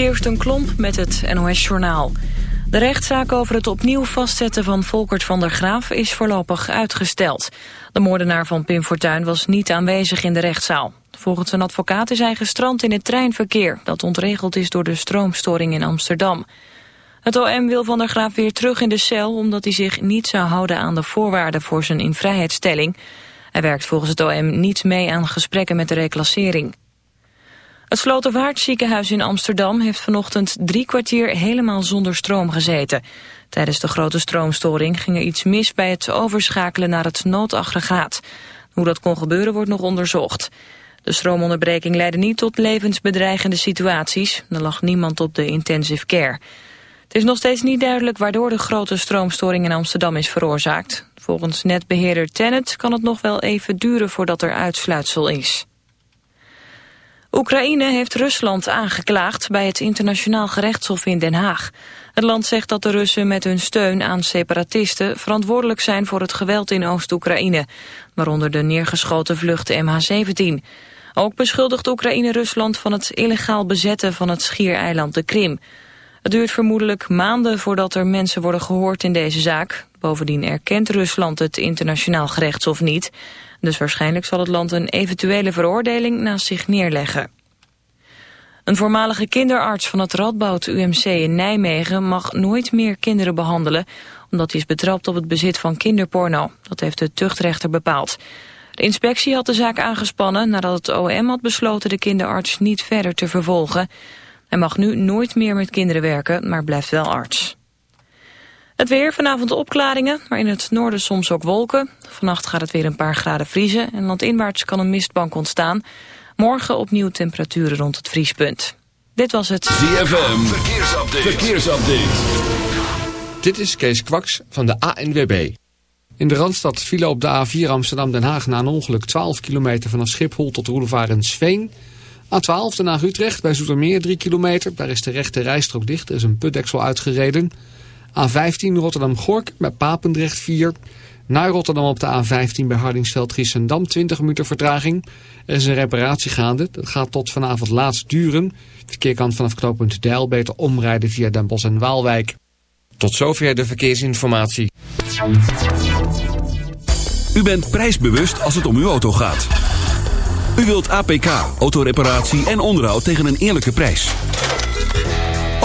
Kirsten Klomp met het NOS-journaal. De rechtszaak over het opnieuw vastzetten van Volkert van der Graaf is voorlopig uitgesteld. De moordenaar van Pim Fortuyn was niet aanwezig in de rechtszaal. Volgens een advocaat is hij gestrand in het treinverkeer... dat ontregeld is door de stroomstoring in Amsterdam. Het OM wil van der Graaf weer terug in de cel... omdat hij zich niet zou houden aan de voorwaarden voor zijn invrijheidstelling. Hij werkt volgens het OM niet mee aan gesprekken met de reclassering. Het Slotervaartziekenhuis in Amsterdam heeft vanochtend drie kwartier helemaal zonder stroom gezeten. Tijdens de grote stroomstoring ging er iets mis bij het overschakelen naar het noodaggregaat. Hoe dat kon gebeuren wordt nog onderzocht. De stroomonderbreking leidde niet tot levensbedreigende situaties. Er lag niemand op de intensive care. Het is nog steeds niet duidelijk waardoor de grote stroomstoring in Amsterdam is veroorzaakt. Volgens netbeheerder Tennet kan het nog wel even duren voordat er uitsluitsel is. Oekraïne heeft Rusland aangeklaagd bij het internationaal gerechtshof in Den Haag. Het land zegt dat de Russen met hun steun aan separatisten verantwoordelijk zijn voor het geweld in Oost-Oekraïne, waaronder de neergeschoten vlucht MH17. Ook beschuldigt Oekraïne Rusland van het illegaal bezetten van het schiereiland de Krim. Het duurt vermoedelijk maanden voordat er mensen worden gehoord in deze zaak. Bovendien erkent Rusland het internationaal gerechtshof niet. Dus waarschijnlijk zal het land een eventuele veroordeling naast zich neerleggen. Een voormalige kinderarts van het Radboud UMC in Nijmegen mag nooit meer kinderen behandelen, omdat hij is betrapt op het bezit van kinderporno. Dat heeft de tuchtrechter bepaald. De inspectie had de zaak aangespannen nadat het OM had besloten de kinderarts niet verder te vervolgen. Hij mag nu nooit meer met kinderen werken, maar blijft wel arts. Het weer, vanavond opklaringen, maar in het noorden soms ook wolken. Vannacht gaat het weer een paar graden vriezen en landinwaarts kan een mistbank ontstaan. Morgen opnieuw temperaturen rond het vriespunt. Dit was het ZFM Verkeersupdate. Verkeersupdate. Dit is Kees Kwaks van de ANWB. In de Randstad vielen op de A4 Amsterdam-Den Haag na een ongeluk 12 kilometer vanaf Schiphol tot Roelevaar en Sveen. A12 Den Haag-Utrecht bij Zoetermeer 3 kilometer. Daar is de rechte rijstrook dicht. Er is een putdeksel uitgereden. A15 Rotterdam-Gork bij Papendrecht 4. Naar Rotterdam op de A15 bij Hardingsveld-Giessendam 20 minuten vertraging. Er is een reparatie gaande. Dat gaat tot vanavond laatst duren. De verkeer kan vanaf knooppunt Deil beter omrijden via Den Bosch en Waalwijk. Tot zover de verkeersinformatie. U bent prijsbewust als het om uw auto gaat. U wilt APK, autoreparatie en onderhoud tegen een eerlijke prijs.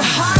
your heart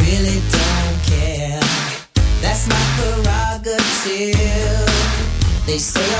Really don't care. That's my prerogative. They say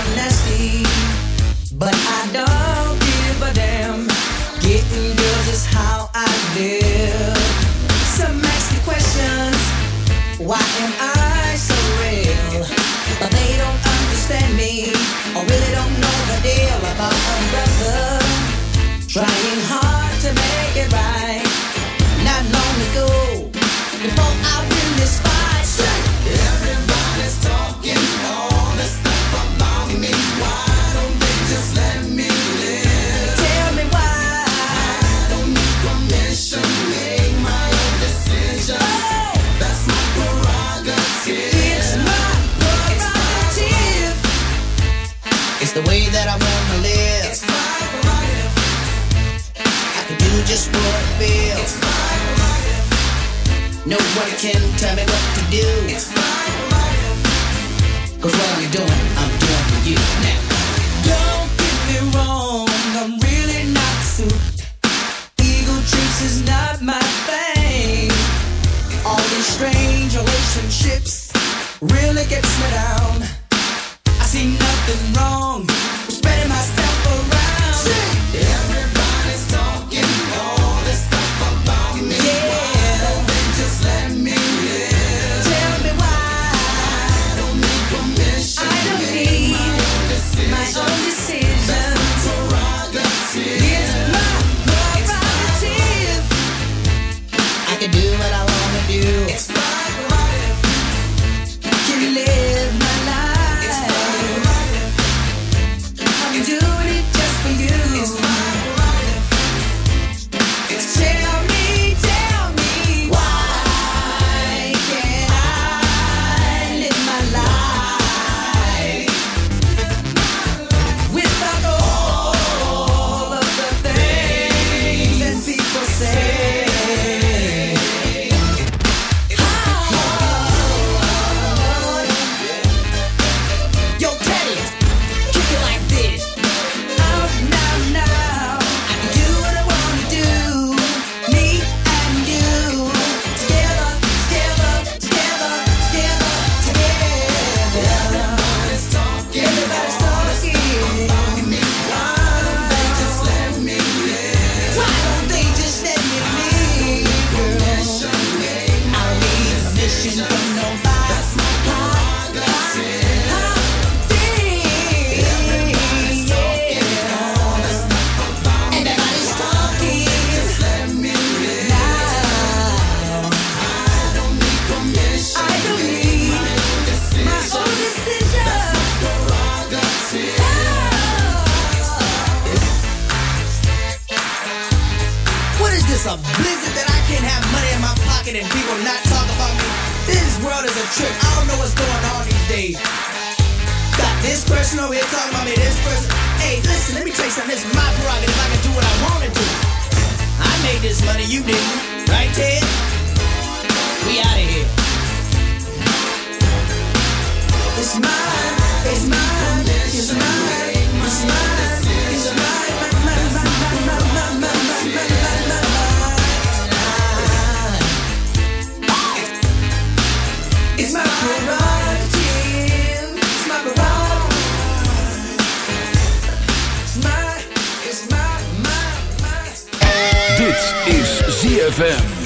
ZFM.